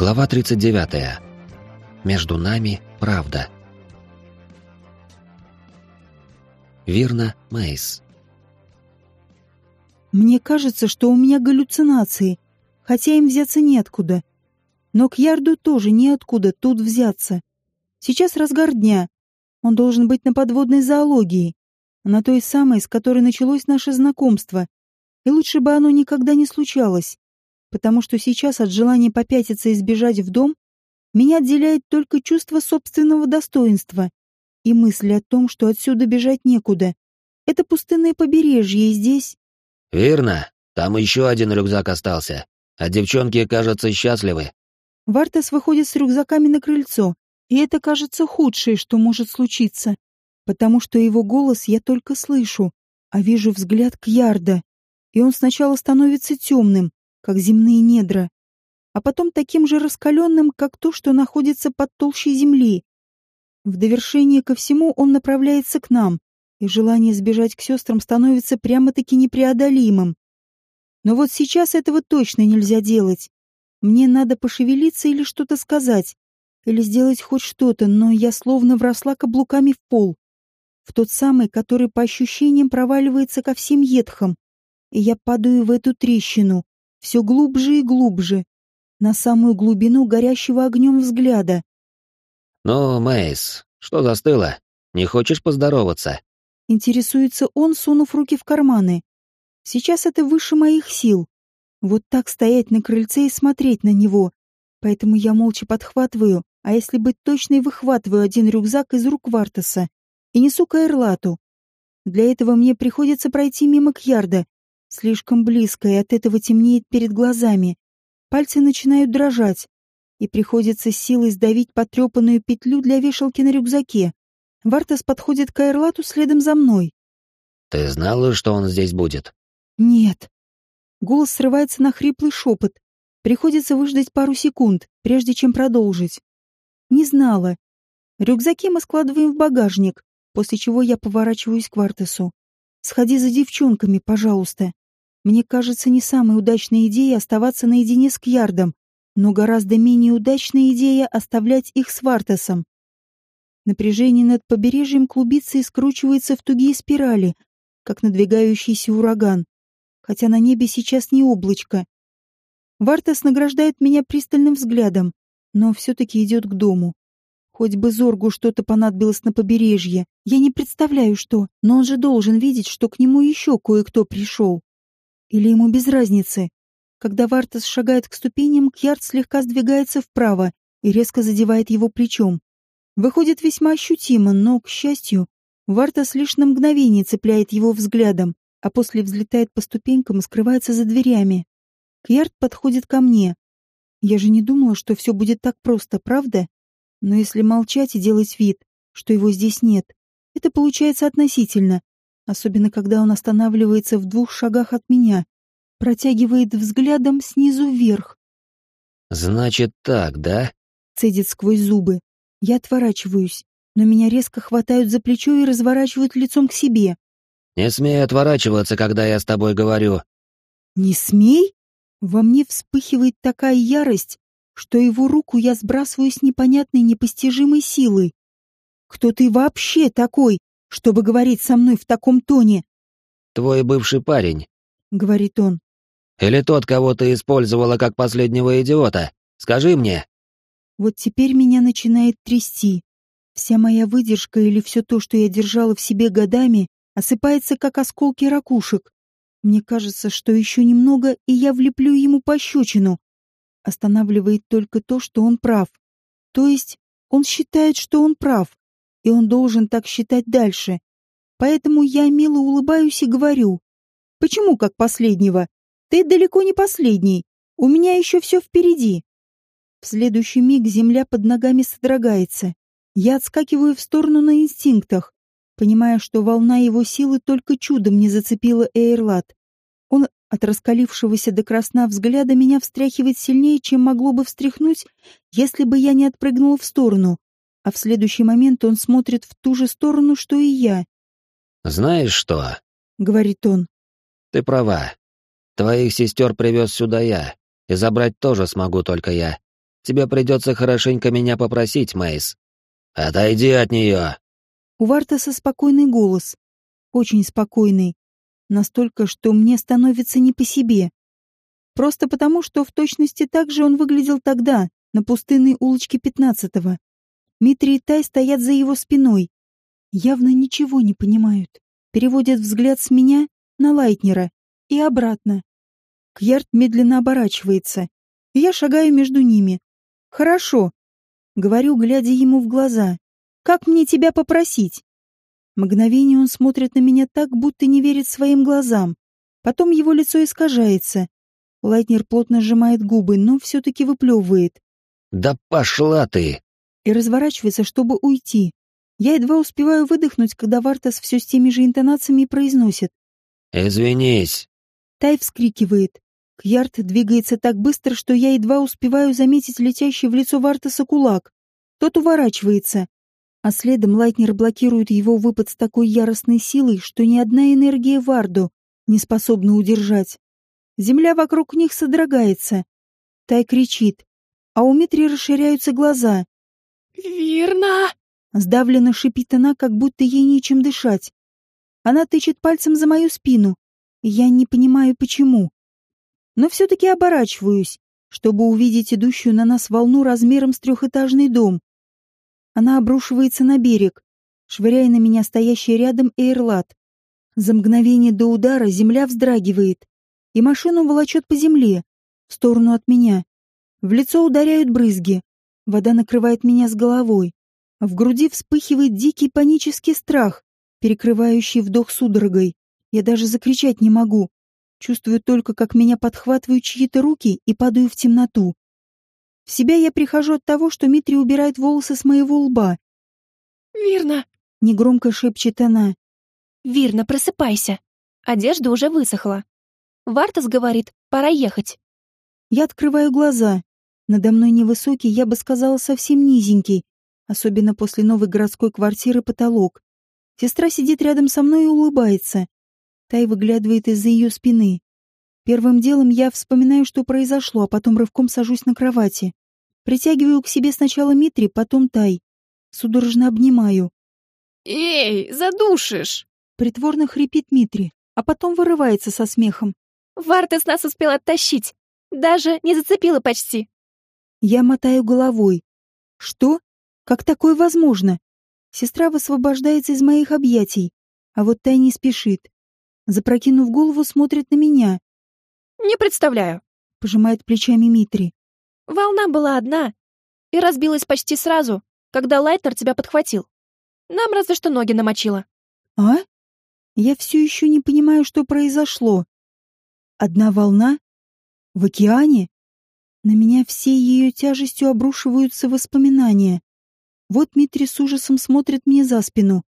Глава 39. Между нами правда. Вирна Мейс. Мне кажется, что у меня галлюцинации, хотя им взяться неоткуда. Но к Ярду тоже неоткуда тут взяться. Сейчас разгар дня. Он должен быть на подводной зоологии, на той самой, с которой началось наше знакомство. И лучше бы оно никогда не случалось, потому что сейчас от желания попятиться и сбежать в дом меня отделяет только чувство собственного достоинства и мысль о том, что отсюда бежать некуда. Это пустынное побережье, и здесь... «Верно. Там еще один рюкзак остался. А девчонки, кажется, счастливы». Вартас выходит с рюкзаками на крыльцо, и это кажется худшее, что может случиться, потому что его голос я только слышу, а вижу взгляд Кьярда, и он сначала становится темным, как земные недра, а потом таким же раскаленным, как то, что находится под толщей земли. В довершение ко всему он направляется к нам, и желание сбежать к сестрам становится прямо-таки непреодолимым. Но вот сейчас этого точно нельзя делать. Мне надо пошевелиться или что-то сказать, или сделать хоть что-то, но я словно вросла каблуками в пол. В тот самый, который по ощущениям проваливается ко всем едхам. И я падаю в эту трещину, все глубже и глубже, на самую глубину горящего огнем взгляда. «Ну, Мэйс, что застыло? Не хочешь поздороваться?» Интересуется он, сунув руки в карманы. Сейчас это выше моих сил. Вот так стоять на крыльце и смотреть на него. Поэтому я молча подхватываю, а если быть точной, выхватываю один рюкзак из рук Вартаса и несу к Эрлату. Для этого мне приходится пройти мимо Кьярда, слишком близко, и от этого темнеет перед глазами. Пальцы начинают дрожать, и приходится силой сдавить потрепанную петлю для вешалки на рюкзаке. Вартас подходит к Эрлату следом за мной. «Ты знала, что он здесь будет?» «Нет». Голос срывается на хриплый шепот. Приходится выждать пару секунд, прежде чем продолжить. Не знала. Рюкзаки мы складываем в багажник, после чего я поворачиваюсь к Вартасу. «Сходи за девчонками, пожалуйста. Мне кажется, не самой удачной идеей оставаться наедине с Кьярдом, но гораздо менее удачная идея оставлять их с Вартасом. Напряжение над побережьем клубится и скручивается в тугие спирали, как надвигающийся ураган хотя на небе сейчас не облачко. Вартас награждает меня пристальным взглядом, но все-таки идет к дому. Хоть бы Зоргу что-то понадобилось на побережье, я не представляю, что, но он же должен видеть, что к нему еще кое-кто пришел. Или ему без разницы. Когда Вартас шагает к ступеням, Кьярд слегка сдвигается вправо и резко задевает его плечом. Выходит весьма ощутимо, но, к счастью, Вартас лишь на мгновение цепляет его взглядом, а после взлетает по ступенькам и скрывается за дверями. Кьярд подходит ко мне. Я же не думала, что все будет так просто, правда? Но если молчать и делать вид, что его здесь нет, это получается относительно, особенно когда он останавливается в двух шагах от меня, протягивает взглядом снизу вверх. «Значит так, да?» — цедит сквозь зубы. Я отворачиваюсь, но меня резко хватают за плечо и разворачивают лицом к себе. «Не смей отворачиваться, когда я с тобой говорю». «Не смей?» Во мне вспыхивает такая ярость, что его руку я сбрасываю с непонятной непостижимой силой. «Кто ты вообще такой, чтобы говорить со мной в таком тоне?» «Твой бывший парень», — говорит он. «Или тот, кого ты использовала как последнего идиота? Скажи мне». Вот теперь меня начинает трясти. Вся моя выдержка или все то, что я держала в себе годами, осыпается, как осколки ракушек. Мне кажется, что еще немного, и я влеплю ему пощечину. Останавливает только то, что он прав. То есть он считает, что он прав, и он должен так считать дальше. Поэтому я мило улыбаюсь и говорю. «Почему как последнего? Ты далеко не последний. У меня еще все впереди». В следующий миг земля под ногами содрогается. Я отскакиваю в сторону на инстинктах понимая, что волна его силы только чудом не зацепила Эйрлат. Он от раскалившегося до красна взгляда меня встряхивает сильнее, чем могло бы встряхнуть, если бы я не отпрыгнула в сторону, а в следующий момент он смотрит в ту же сторону, что и я. «Знаешь что?» — говорит он. «Ты права. Твоих сестер привез сюда я, и забрать тоже смогу только я. тебе придется хорошенько меня попросить, Мейс. Отойди от нее. У Вартаса спокойный голос. Очень спокойный. Настолько, что мне становится не по себе. Просто потому, что в точности так же он выглядел тогда, на пустынной улочке пятнадцатого. Митри и Тай стоят за его спиной. Явно ничего не понимают. Переводят взгляд с меня на Лайтнера и обратно. Кьярд медленно оборачивается, я шагаю между ними. «Хорошо», — говорю, глядя ему в глаза. «Как мне тебя попросить?» Мгновение он смотрит на меня так, будто не верит своим глазам. Потом его лицо искажается. Лайтнер плотно сжимает губы, но все-таки выплевывает. «Да пошла ты!» И разворачивается, чтобы уйти. Я едва успеваю выдохнуть, когда Вартас все с теми же интонациями произносит. «Извинись!» Тай вскрикивает. Кьярд двигается так быстро, что я едва успеваю заметить летящий в лицо Вартаса кулак. Тот уворачивается. А следом Лайтнер блокирует его выпад с такой яростной силой, что ни одна энергия Варду не способна удержать. Земля вокруг них содрогается. Тай кричит, а у Митри расширяются глаза. «Верно!» Сдавленно шипит она, как будто ей нечем дышать. Она тычет пальцем за мою спину. Я не понимаю, почему. Но все-таки оборачиваюсь, чтобы увидеть идущую на нас волну размером с трехэтажный дом. Она обрушивается на берег, швыряя на меня стоящий рядом эйрлат. За мгновение до удара земля вздрагивает, и машину волочет по земле, в сторону от меня. В лицо ударяют брызги. Вода накрывает меня с головой. В груди вспыхивает дикий панический страх, перекрывающий вдох судорогой. Я даже закричать не могу. Чувствую только, как меня подхватывают чьи-то руки и падаю в темноту. В себя я прихожу от того, что Митри убирает волосы с моего лба. «Верно!» — негромко шепчет она. «Вирна, просыпайся. Одежда уже высохла. Вартас говорит, пора ехать». Я открываю глаза. Надо мной невысокий, я бы сказала, совсем низенький, особенно после новой городской квартиры потолок. Сестра сидит рядом со мной и улыбается. Тай выглядывает из-за ее спины. Первым делом я вспоминаю, что произошло, а потом рывком сажусь на кровати. Притягиваю к себе сначала Митри, потом Тай. Судорожно обнимаю. «Эй, задушишь!» Притворно хрипит Митри, а потом вырывается со смехом. Вартес нас успел оттащить. Даже не зацепила почти. Я мотаю головой. Что? Как такое возможно? Сестра высвобождается из моих объятий, а вот Тай не спешит. Запрокинув голову, смотрит на меня. «Не представляю», — пожимает плечами Митри. «Волна была одна и разбилась почти сразу, когда Лайтер тебя подхватил. Нам разве что ноги намочила». «А? Я все еще не понимаю, что произошло. Одна волна? В океане? На меня всей ее тяжестью обрушиваются воспоминания. Вот Митри с ужасом смотрит мне за спину.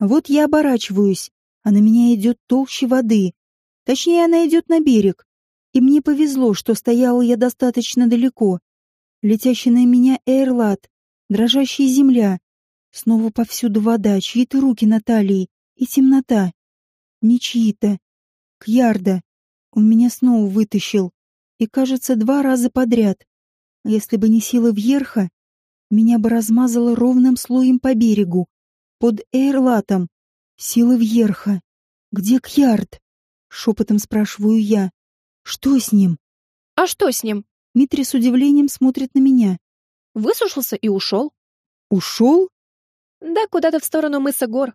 Вот я оборачиваюсь, а на меня идет толще воды. Точнее, она идет на берег. И мне повезло, что стояла я достаточно далеко. Летящий на меня эйрлат, дрожащая земля. Снова повсюду вода, чьи-то руки на талии и темнота. Не чьи-то. Кьярда. Он меня снова вытащил. И, кажется, два раза подряд. Если бы не сила Вьерха, меня бы размазало ровным слоем по берегу. Под эйрлатом. Сила Вьерха. Где Кьярд? Шепотом спрашиваю я. Что с ним? А что с ним? Митри с удивлением смотрит на меня. Высушился и ушел. Ушел? Да, куда-то в сторону мыса гор.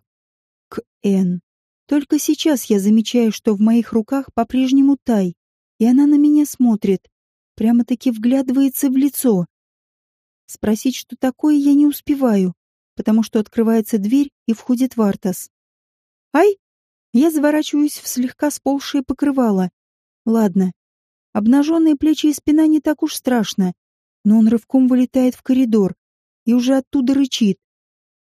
К Н. Только сейчас я замечаю, что в моих руках по-прежнему тай, и она на меня смотрит, прямо-таки вглядывается в лицо. Спросить, что такое, я не успеваю, потому что открывается дверь и входит Вартас. «Ай!» Я заворачиваюсь в слегка сползшее покрывало. Ладно. Обнаженные плечи и спина не так уж страшно, но он рывком вылетает в коридор и уже оттуда рычит.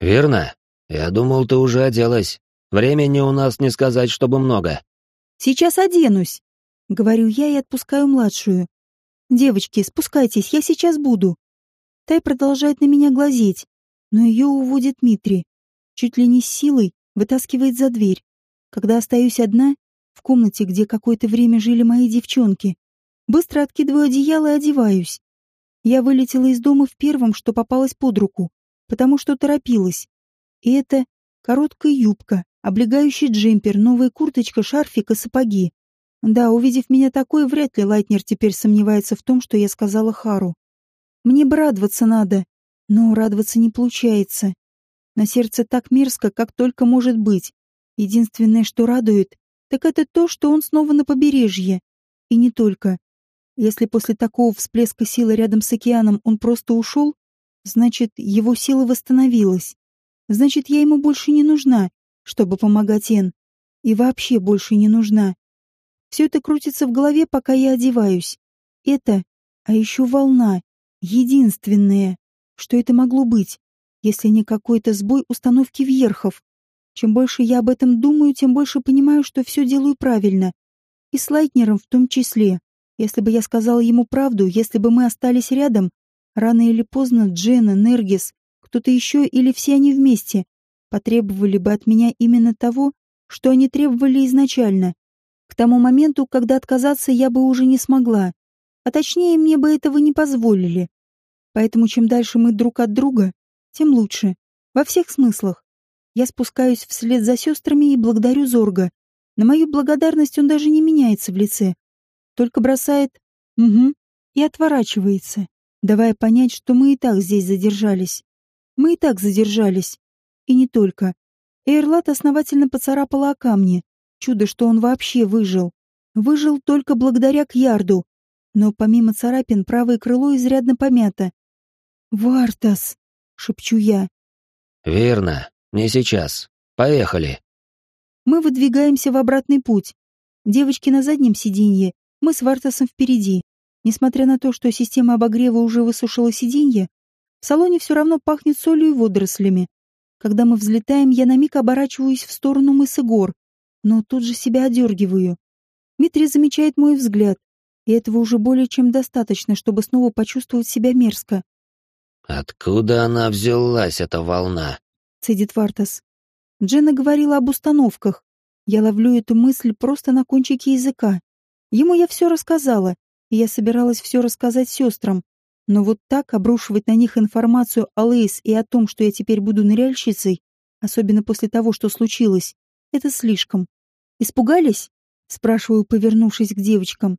«Верно. Я думал, ты уже оделась. Времени у нас не сказать, чтобы много. Сейчас оденусь, говорю я и отпускаю младшую. Девочки, спускайтесь, я сейчас буду. Тай продолжает на меня глазеть, но ее уводит Митри. Чуть ли не с силой вытаскивает за дверь. Когда остаюсь одна, в комнате, где какое-то время жили мои девчонки, быстро откидываю одеяло и одеваюсь. Я вылетела из дома в первом, что попалось под руку, потому что торопилась. И это короткая юбка, облегающий джемпер, новая курточка, шарфик и сапоги. Да, увидев меня такой, вряд ли Лайтнер теперь сомневается в том, что я сказала Хару. Мне бы радоваться надо, но радоваться не получается. На сердце так мерзко, как только может быть. Единственное, что радует, так это то, что он снова на побережье. И не только. Если после такого всплеска силы рядом с океаном он просто ушел, значит, его сила восстановилась. Значит, я ему больше не нужна, чтобы помогать Эн. И вообще больше не нужна. Все это крутится в голове, пока я одеваюсь. Это, а еще волна, единственное, что это могло быть, если не какой-то сбой установки вверхов. Чем больше я об этом думаю, тем больше понимаю, что все делаю правильно. И с Лайтнером в том числе. Если бы я сказала ему правду, если бы мы остались рядом, рано или поздно Джена, Нергис, кто-то еще или все они вместе потребовали бы от меня именно того, что они требовали изначально. Тому моменту, когда отказаться я бы уже не смогла, а точнее мне бы этого не позволили. Поэтому чем дальше мы друг от друга, тем лучше. Во всех смыслах. Я спускаюсь вслед за сестрами и благодарю Зорга. На мою благодарность он даже не меняется в лице. Только бросает «угу» и отворачивается, давая понять, что мы и так здесь задержались. Мы и так задержались. И не только. Эйрлат основательно поцарапала о камни. Чудо, что он вообще выжил. Выжил только благодаря Кьярду. Но помимо царапин, правое крыло изрядно помято. «Вартас!» — шепчу я. «Верно. Не сейчас. Поехали». Мы выдвигаемся в обратный путь. Девочки на заднем сиденье, мы с Вартасом впереди. Несмотря на то, что система обогрева уже высушила сиденье, в салоне все равно пахнет солью и водорослями. Когда мы взлетаем, я на миг оборачиваюсь в сторону мыса гор, но тут же себя одергиваю. Дмитрий замечает мой взгляд, и этого уже более чем достаточно, чтобы снова почувствовать себя мерзко. «Откуда она взялась, эта волна?» — цедит Вартас. Дженна говорила об установках. Я ловлю эту мысль просто на кончике языка. Ему я все рассказала, и я собиралась все рассказать сестрам, но вот так обрушивать на них информацию о Лейс и о том, что я теперь буду ныряльщицей, особенно после того, что случилось, это слишком. Испугались? Спрашиваю, повернувшись к девочкам.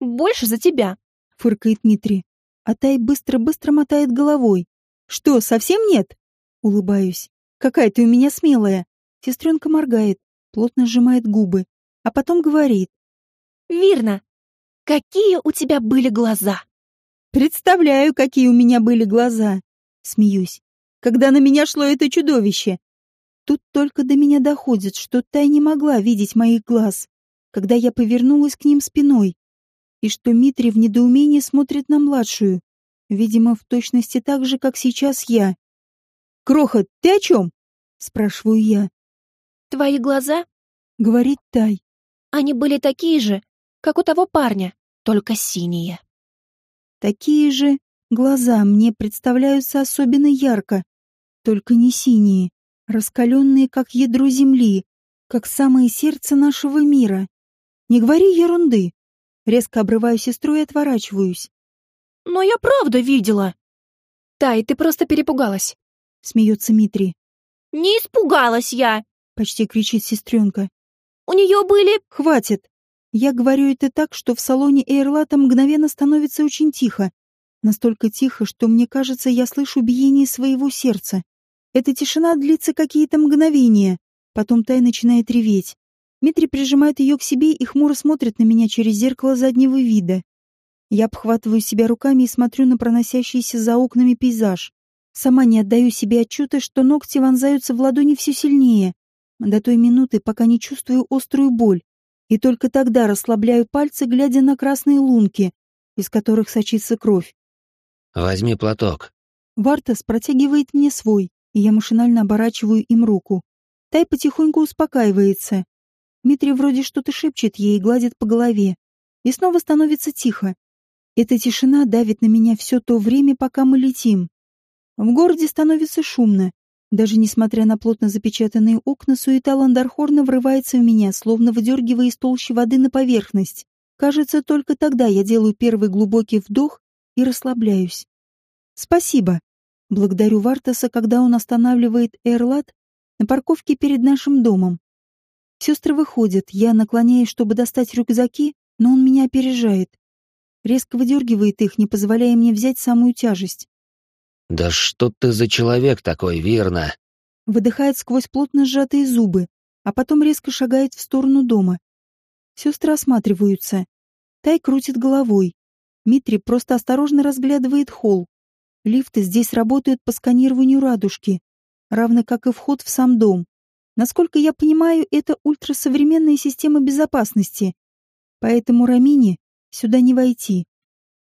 Больше за тебя, фыркает Дмитрий. А Тай быстро-быстро мотает головой. Что, совсем нет? Улыбаюсь. Какая ты у меня смелая. Сестренка моргает, плотно сжимает губы, а потом говорит. Верно. Какие у тебя были глаза? Представляю, какие у меня были глаза. Смеюсь. Когда на меня шло это чудовище. Тут только до меня доходит, что Тай не могла видеть моих глаз, когда я повернулась к ним спиной, и что Митри в недоумении смотрит на младшую, видимо, в точности так же, как сейчас я. «Крохот, ты о чем?» — спрашиваю я. «Твои глаза?» — говорит Тай. «Они были такие же, как у того парня, только синие». Такие же глаза мне представляются особенно ярко, только не синие, раскаленные, как ядро земли, как самое сердце нашего мира. Не говори ерунды. Резко обрываю сестру и отворачиваюсь. «Но я правда видела!» «Тай, ты просто перепугалась!» — смеется Митри. «Не испугалась я!» — почти кричит сестренка. «У нее были...» «Хватит!» Я говорю это так, что в салоне Эйрлата мгновенно становится очень тихо. Настолько тихо, что мне кажется, я слышу биение своего сердца. Эта тишина длится какие-то мгновения. Потом Тай начинает реветь. Митри прижимает ее к себе и хмуро смотрит на меня через зеркало заднего вида. Я обхватываю себя руками и смотрю на проносящийся за окнами пейзаж. Сама не отдаю себе отчета, что ногти вонзаются в ладони все сильнее. До той минуты, пока не чувствую острую боль и только тогда расслабляю пальцы, глядя на красные лунки, из которых сочится кровь. «Возьми платок». Вартас протягивает мне свой, и я машинально оборачиваю им руку. Тай потихоньку успокаивается. Дмитрий вроде что-то шепчет ей и гладит по голове. И снова становится тихо. Эта тишина давит на меня все то время, пока мы летим. В городе становится шумно. Даже несмотря на плотно запечатанные окна, суета Ландархорна врывается в меня, словно выдергивая из толщи воды на поверхность. Кажется, только тогда я делаю первый глубокий вдох и расслабляюсь. Спасибо. Благодарю Вартаса, когда он останавливает Эрлат на парковке перед нашим домом. Сестры выходят, я наклоняюсь, чтобы достать рюкзаки, но он меня опережает. Резко выдергивает их, не позволяя мне взять самую тяжесть. «Да что ты за человек такой, верно?» Выдыхает сквозь плотно сжатые зубы, а потом резко шагает в сторону дома. Сестры осматриваются. Тай крутит головой. Митри просто осторожно разглядывает холл. Лифты здесь работают по сканированию радужки, равно как и вход в сам дом. Насколько я понимаю, это ультрасовременная система безопасности. Поэтому Рамине сюда не войти.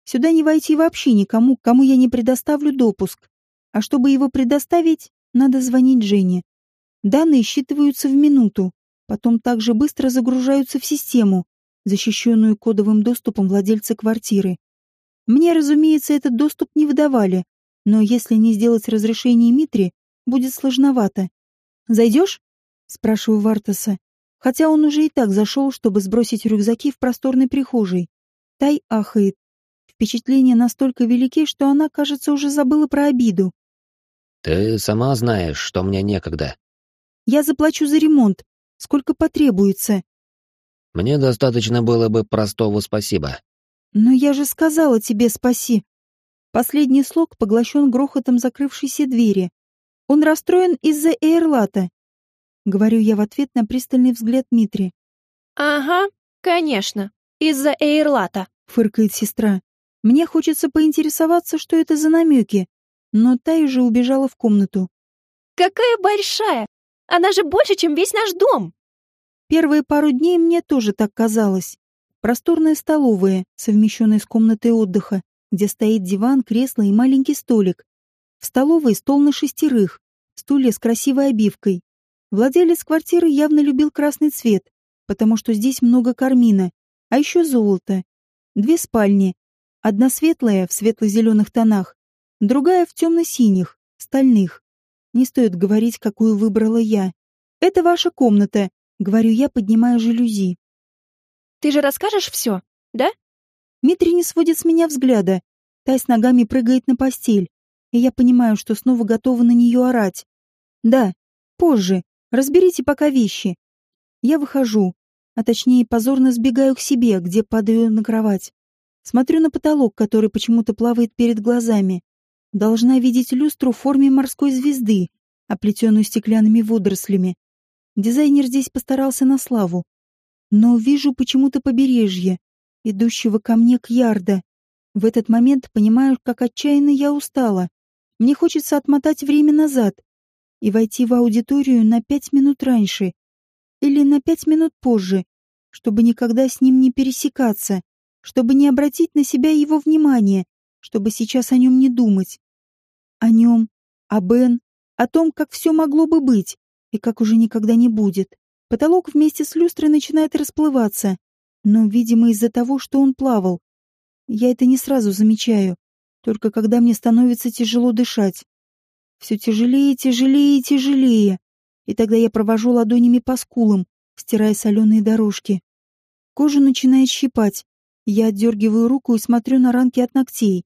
Сюда не войти вообще никому, кому я не предоставлю допуск. А чтобы его предоставить, надо звонить Жене. Данные считываются в минуту, потом также быстро загружаются в систему, защищенную кодовым доступом владельца квартиры. Мне, разумеется, этот доступ не выдавали, но если не сделать разрешение Митре, будет сложновато. «Зайдешь?» — спрашиваю Вартаса, хотя он уже и так зашел, чтобы сбросить рюкзаки в просторной прихожей. Тай ахает. Впечатления настолько велики, что она, кажется, уже забыла про обиду. «Ты сама знаешь, что мне некогда». «Я заплачу за ремонт. Сколько потребуется?» «Мне достаточно было бы простого спасибо». «Но я же сказала тебе спаси». Последний слог поглощен грохотом закрывшейся двери. Он расстроен из-за Эйрлата. Говорю я в ответ на пристальный взгляд Митри. «Ага, конечно, из-за Эйрлата», — фыркает сестра. Мне хочется поинтересоваться, что это за намеки, но та уже убежала в комнату. «Какая большая! Она же больше, чем весь наш дом!» Первые пару дней мне тоже так казалось. Просторная столовая, совмещенная с комнатой отдыха, где стоит диван, кресло и маленький столик. В столовой стол на шестерых, стулья с красивой обивкой. Владелец квартиры явно любил красный цвет, потому что здесь много кармина, а еще золото. Две спальни, Одна светлая, в светло-зеленых тонах, другая в темно-синих, стальных. Не стоит говорить, какую выбрала я. Это ваша комната, говорю я, поднимая жалюзи. Ты же расскажешь все, да? Митри не сводит с меня взгляда. Тай с ногами прыгает на постель, и я понимаю, что снова готова на нее орать. Да, позже. Разберите пока вещи. Я выхожу, а точнее позорно сбегаю к себе, где падаю на кровать. Смотрю на потолок, который почему-то плавает перед глазами. Должна видеть люстру в форме морской звезды, оплетенную стеклянными водорослями. Дизайнер здесь постарался на славу. Но вижу почему-то побережье, идущего ко мне к Ярда. В этот момент понимаю, как отчаянно я устала. Мне хочется отмотать время назад и войти в аудиторию на пять минут раньше или на пять минут позже, чтобы никогда с ним не пересекаться чтобы не обратить на себя его внимание, чтобы сейчас о нем не думать. О нем, о Бен, о том, как все могло бы быть и как уже никогда не будет. Потолок вместе с люстрой начинает расплываться, но, видимо, из-за того, что он плавал. Я это не сразу замечаю, только когда мне становится тяжело дышать. Все тяжелее, тяжелее тяжелее. И тогда я провожу ладонями по скулам, стирая соленые дорожки. Кожу начинает щипать, я отдергиваю руку и смотрю на ранки от ногтей.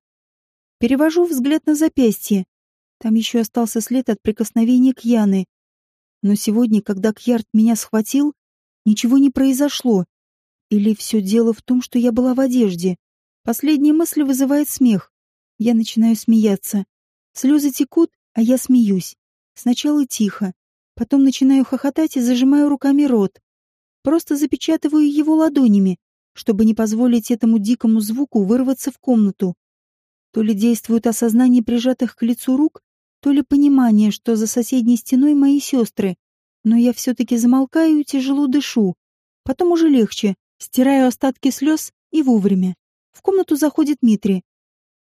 Перевожу взгляд на запястье. Там еще остался след от прикосновения к Яны. Но сегодня, когда Кьярд меня схватил, ничего не произошло. Или все дело в том, что я была в одежде. Последняя мысль вызывает смех. Я начинаю смеяться. Слезы текут, а я смеюсь. Сначала тихо, потом начинаю хохотать и зажимаю руками рот. Просто запечатываю его ладонями, чтобы не позволить этому дикому звуку вырваться в комнату. То ли действует осознание прижатых к лицу рук, то ли понимание, что за соседней стеной мои сестры. Но я все-таки замолкаю и тяжело дышу. Потом уже легче, стираю остатки слез и вовремя. В комнату заходит Митри.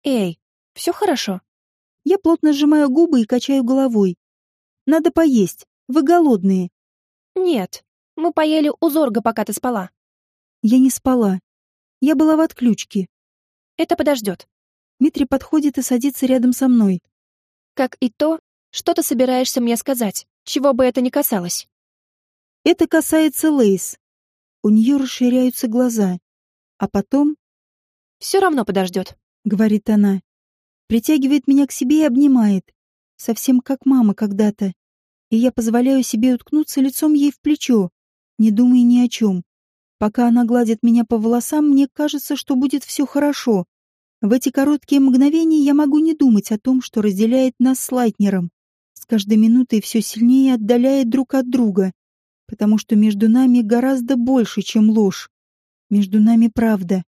«Эй, все хорошо?» Я плотно сжимаю губы и качаю головой. «Надо поесть. Вы голодные». «Нет, мы поели у Зорга, пока ты спала». Я не спала. Я была в отключке. Это подождет. Дмитрий подходит и садится рядом со мной. Как и то, что ты собираешься мне сказать, чего бы это ни касалось. Это касается Лейс. У нее расширяются глаза. А потом... Все равно подождет. — говорит она. Притягивает меня к себе и обнимает. Совсем как мама когда-то. И я позволяю себе уткнуться лицом ей в плечо, не думая ни о чем. Пока она гладит меня по волосам, мне кажется, что будет все хорошо. В эти короткие мгновения я могу не думать о том, что разделяет нас с Лайтнером. С каждой минутой все сильнее отдаляет друг от друга, потому что между нами гораздо больше, чем ложь. Между нами правда.